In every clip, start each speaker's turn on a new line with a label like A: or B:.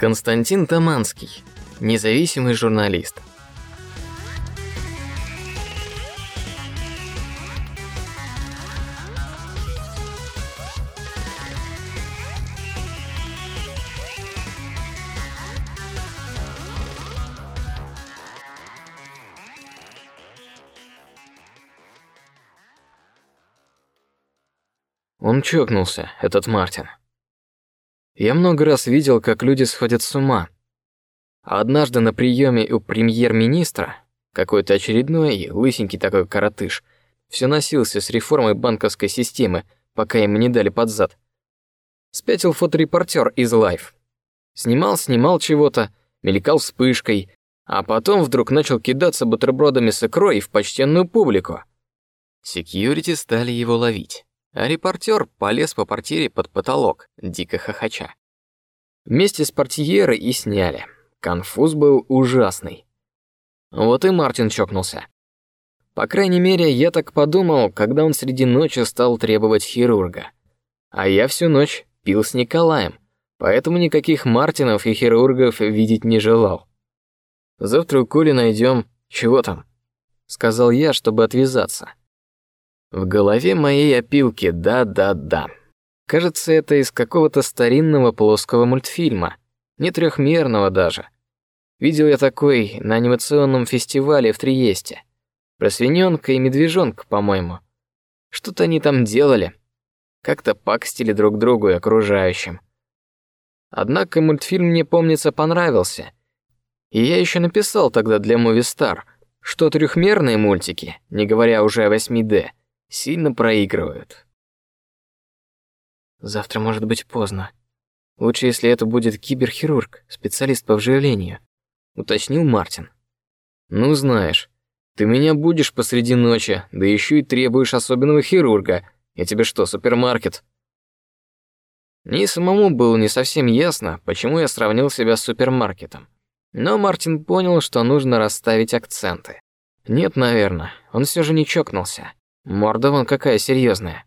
A: Константин Таманский, независимый журналист. Он чокнулся, этот Мартин. Я много раз видел, как люди сходят с ума. А однажды на приеме у премьер-министра какой-то очередной лысенький такой коротыш все носился с реформой банковской системы, пока ему не дали под зад. Спятил фоторепортер из Life. Снимал, снимал чего-то, мелькал вспышкой, а потом вдруг начал кидаться бутербродами с икрой в почтенную публику. Секьюрити стали его ловить а репортер полез по портьере под потолок, дико хохоча. Вместе с портьерой и сняли. Конфуз был ужасный. Вот и Мартин чокнулся. По крайней мере, я так подумал, когда он среди ночи стал требовать хирурга. А я всю ночь пил с Николаем, поэтому никаких Мартинов и хирургов видеть не желал. Завтра у Коли найдем, чего там, сказал я, чтобы отвязаться. В голове моей опилки, да-да-да. Кажется, это из какого-то старинного плоского мультфильма, не трехмерного даже. Видел я такой на анимационном фестивале в Триесте. Про свиненка и медвежонка, по-моему. Что-то они там делали. Как-то пакстили друг другу и окружающим. Однако мультфильм мне, помнится, понравился. И я еще написал тогда для Movie Star, что трехмерные мультики, не говоря уже о 8D, сильно проигрывают. Завтра может быть поздно. Лучше, если это будет киберхирург, специалист по вживлению, уточнил Мартин. Ну знаешь, ты меня будешь посреди ночи, да еще и требуешь особенного хирурга. Я тебе что, супермаркет? Мне самому было не совсем ясно, почему я сравнил себя с супермаркетом. Но Мартин понял, что нужно расставить акценты. Нет, наверное, он все же не чокнулся. Морда вон какая серьезная.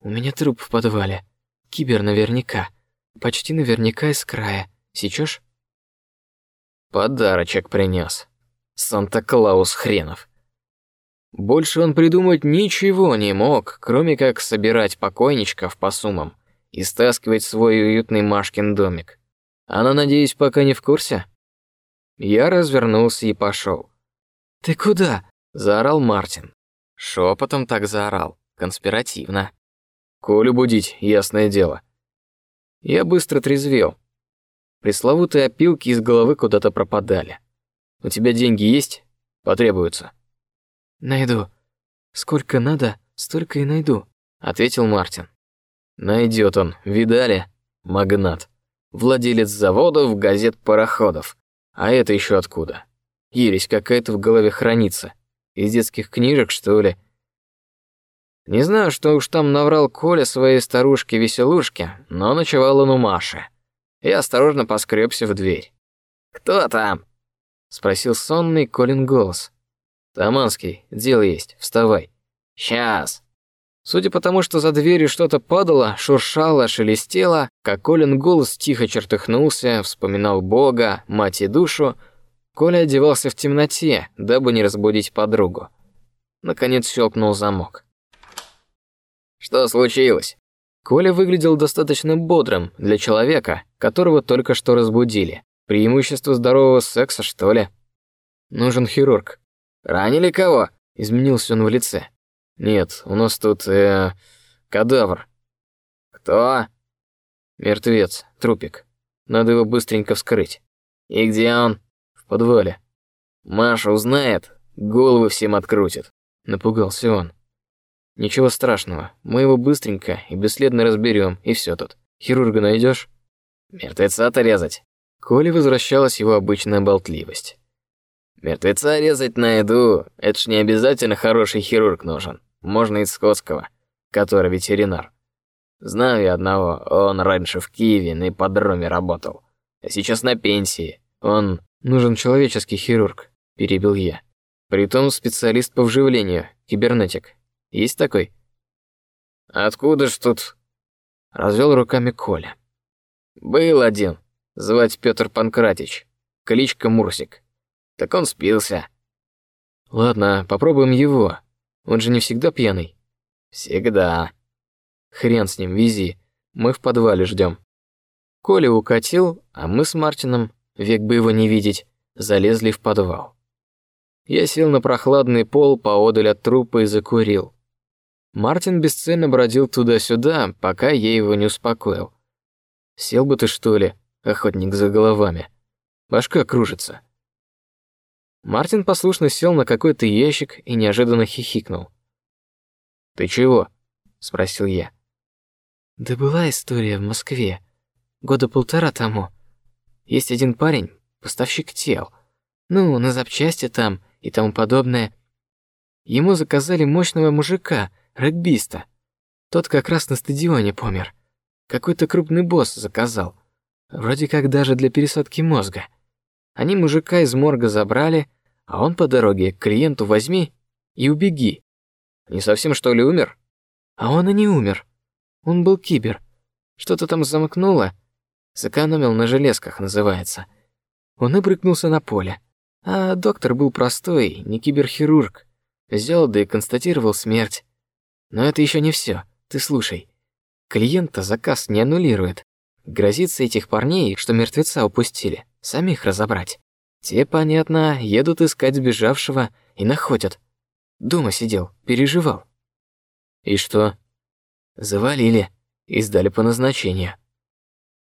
A: У меня труп в подвале. Кибер наверняка. Почти наверняка из края. Сечешь? Подарочек принес. Санта-Клаус хренов. Больше он придумать ничего не мог, кроме как собирать покойничков по суммам и стаскивать свой уютный Машкин домик. Она, надеюсь, пока не в курсе. Я развернулся и пошел. Ты куда? заорал Мартин. Шепотом так заорал, конспиративно. Колю будить, ясное дело. Я быстро трезвел. Пресловутые опилки из головы куда-то пропадали. У тебя деньги есть? Потребуются. Найду. Сколько надо, столько и найду, ответил Мартин. Найдет он, видали? Магнат. Владелец заводов, газет, пароходов. А это еще откуда? Ересь какая-то в голове хранится. Из детских книжек, что ли? Не знаю, что уж там наврал Коля своей старушке-веселушке, но ночевал он у Маши. Я осторожно поскребся в дверь. «Кто там?» — спросил сонный Колин голос. «Таманский, дело есть, вставай». «Сейчас». Судя по тому, что за дверью что-то падало, шуршало, шелестело, как Колин голос тихо чертыхнулся, вспоминал Бога, мать и душу, Коля одевался в темноте, дабы не разбудить подругу. Наконец щелкнул замок. Что случилось? Коля выглядел достаточно бодрым для человека, которого только что разбудили. Преимущество здорового секса, что ли? Нужен хирург. Ранили кого? Изменился он в лице. Нет, у нас тут э, кадавр. Кто? Мертвец, трупик. Надо его быстренько вскрыть. И где он? подвале. Маша узнает, головы всем открутит. Напугался он. Ничего страшного, мы его быстренько и бесследно разберем, и все тут. Хирурга найдешь? Мертвеца-то резать. Коле возвращалась его обычная болтливость. Мертвеца резать найду, это ж не обязательно хороший хирург нужен. Можно из скотского, который ветеринар. Знаю я одного, он раньше в Киеве на ипподроме работал, а сейчас на пенсии. Он Нужен человеческий хирург, перебил я. Притом специалист по вживлению, кибернетик. Есть такой? Откуда ж тут? Развел руками Коля. Был один. Звать Петр Панкратич. Кличка Мурсик. Так он спился. Ладно, попробуем его. Он же не всегда пьяный. Всегда. Хрен с ним, вези. Мы в подвале ждем. Коля укатил, а мы с Мартином, век бы его не видеть, залезли в подвал. Я сел на прохладный пол поодаль от трупа и закурил. Мартин бесцельно бродил туда-сюда, пока я его не успокоил. Сел бы ты что ли, охотник за головами. Башка кружится. Мартин послушно сел на какой-то ящик и неожиданно хихикнул. «Ты чего?» — спросил я.
B: «Да была история в Москве. Года полтора тому. Есть один парень, поставщик тел. Ну, на запчасти там и тому подобное. Ему заказали мощного мужика, регбиста. Тот как раз на стадионе помер. Какой-то крупный босс заказал. Вроде как даже для пересадки мозга. Они мужика из морга забрали, а он по дороге к клиенту возьми и убеги.
A: Не совсем что ли умер?
B: А он и не умер. Он был кибер. Что-то там замкнуло. Сэкономил на железках, называется. Он и брыкнулся на поле. А доктор был простой, не киберхирург. Взял да и констатировал смерть. Но это еще не все. Ты слушай. Клиента заказ не аннулирует. Грозится этих парней, что мертвеца упустили, самих разобрать. Те, понятно, едут искать сбежавшего и находят. Дома сидел, переживал.
A: И что?
B: Завалили и сдали по назначению.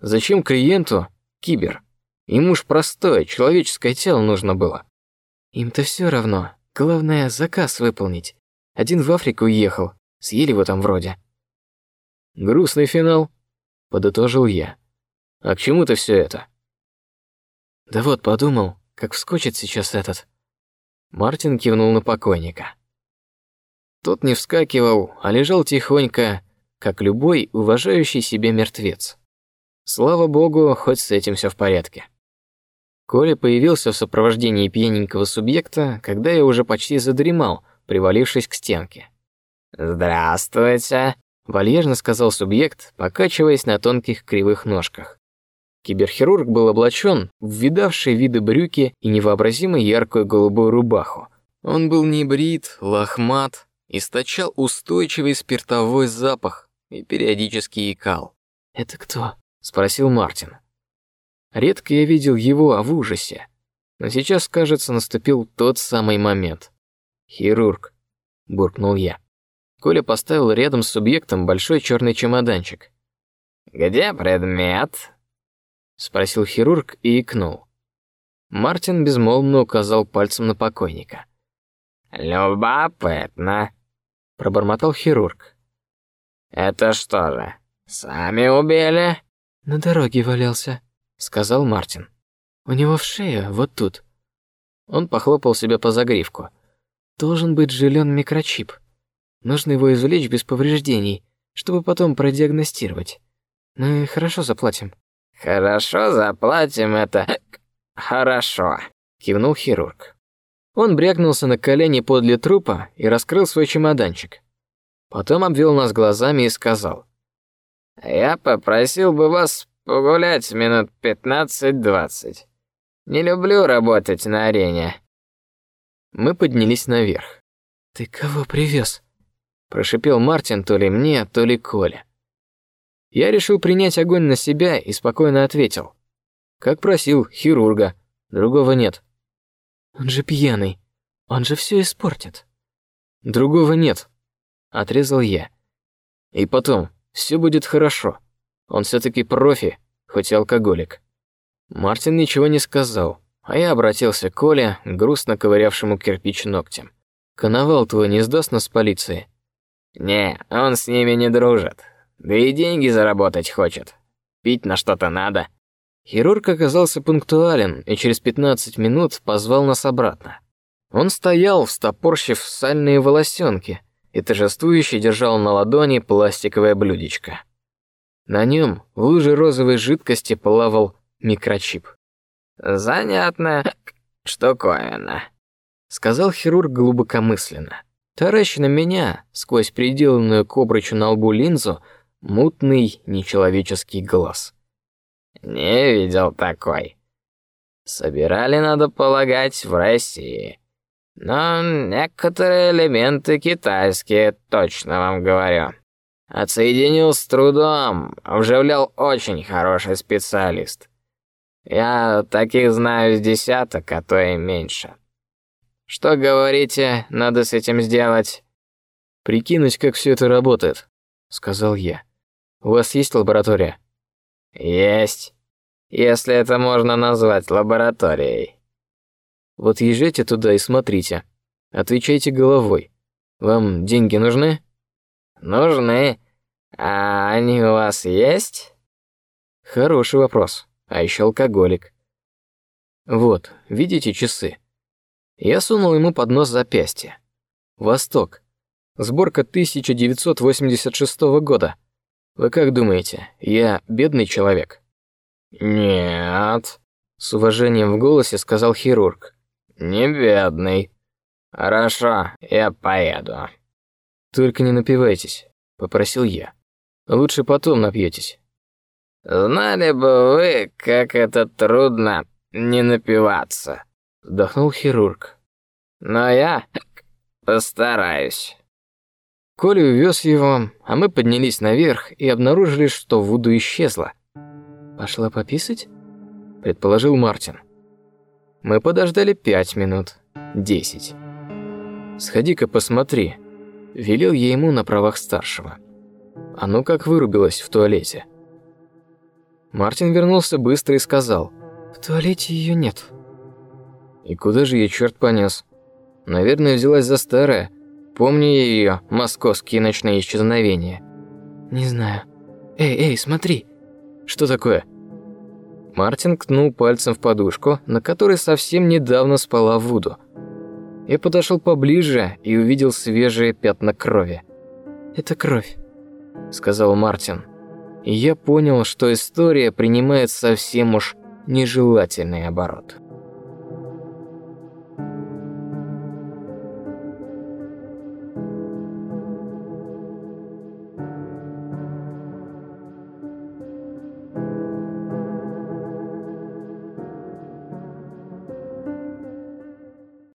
A: Зачем клиенту кибер? Ему ж простое человеческое тело нужно было.
B: Им-то все равно. Главное заказ выполнить. Один в Африку уехал, съели его там вроде.
A: Грустный финал, подытожил я. А к чему-то все это?
B: Да вот подумал, как вскочит сейчас этот.
A: Мартин кивнул на покойника. Тот не вскакивал, а лежал тихонько, как любой уважающий себя мертвец. Слава богу, хоть с этим все в порядке. Коля появился в сопровождении пьяненького субъекта, когда я уже почти задремал, привалившись к стенке.
C: «Здравствуйте», —
A: вальяжно сказал субъект, покачиваясь на тонких кривых ножках. Киберхирург был облачен в видавшие виды брюки и невообразимо яркую голубую рубаху. Он был не брит, лохмат, источал устойчивый спиртовой запах и периодически икал.
B: «Это кто?»
A: — спросил Мартин. Редко я видел его, а в ужасе. Но сейчас, кажется, наступил тот самый момент. «Хирург», — буркнул я. Коля поставил рядом с субъектом большой черный чемоданчик.
C: «Где предмет?»
A: спросил хирург и икнул. Мартин безмолвно указал пальцем на покойника.
C: Любопытно,
A: пробормотал хирург.
C: Это что же, сами убили?
B: На дороге валялся, сказал Мартин. У него в шее, вот тут.
A: Он похлопал себя по загривку.
B: Должен быть жилен микрочип. Нужно его извлечь без повреждений, чтобы потом продиагностировать. Мы хорошо заплатим.
C: Хорошо заплатим это. Хорошо,
A: кивнул хирург. Он брякнулся на колени подле трупа и раскрыл свой чемоданчик. Потом обвел нас глазами и сказал:
C: "Я попросил бы вас погулять минут пятнадцать-двадцать. Не люблю работать на арене".
A: Мы поднялись наверх.
B: "Ты кого привез?
A: Прошипел Мартин то ли мне, то ли Коле. Я решил принять огонь на себя и спокойно ответил. Как просил, хирурга. Другого нет.
B: Он же пьяный. Он же все испортит.
A: Другого нет. Отрезал я. И потом, все будет хорошо. Он все-таки профи, хоть и алкоголик. Мартин ничего не сказал, а я обратился к Коле, грустно ковырявшему кирпич ногтем. Коновал твой не сдаст нас полиции?
C: Не, он с ними не дружит. Да и деньги заработать хочет. Пить на что-то надо.
A: Хирург оказался пунктуален и через 15 минут позвал нас обратно. Он стоял, встопорщив сальные волосенки, и торжествующе держал на ладони пластиковое блюдечко. На нем в луже розовой жидкости плавал микрочип.
C: Занятная штуковина,
A: сказал хирург глубокомысленно. Тараща на меня сквозь приделанную к обручу на лбу линзу, мутный нечеловеческий глаз.
C: Не видел такой. Собирали, надо полагать, в России. Но некоторые элементы китайские, точно вам говорю. Отсоединил с трудом, вживлял очень хороший специалист. Я таких знаю с десяток, а то и меньше. Что говорите, надо с этим сделать?
A: Прикинуть, как все это работает, сказал я. У вас есть лаборатория?
C: Есть. Если это можно назвать лабораторией.
A: Вот езжайте туда и смотрите. Отвечайте головой. Вам деньги нужны?
C: Нужны. А они у вас есть?
A: Хороший вопрос. А еще алкоголик. Вот, видите часы? Я сунул ему под нос запястье. Восток. Сборка 1986 года. Вы как думаете, я бедный человек?
C: Нет,
A: с уважением в голосе сказал хирург.
C: Не бедный. Хорошо, я поеду.
A: Только не напивайтесь, попросил я. Лучше потом напьетесь.
C: Знали бы вы, как это трудно не напиваться,
A: вздохнул хирург.
C: Но я постараюсь.
A: Коля увез его, а мы поднялись наверх и обнаружили, что Вуду исчезла. Пошла пописать? предположил Мартин. Мы подождали пять минут, десять. Сходи-ка посмотри, велел я ему на правах старшего. А ну как вырубилась в туалете. Мартин вернулся быстро и сказал: "В туалете ее нет". И куда же я черт понес? Наверное, взялась за старое. Помню я ее московские ночные исчезновения. Не знаю. Эй, эй, смотри. Что такое? Мартин ткнул пальцем в подушку, на которой совсем недавно спала Вуду. Я подошел поближе и увидел свежие пятна крови. «Это кровь», — сказал Мартин. И я понял, что история принимает совсем уж нежелательный оборот.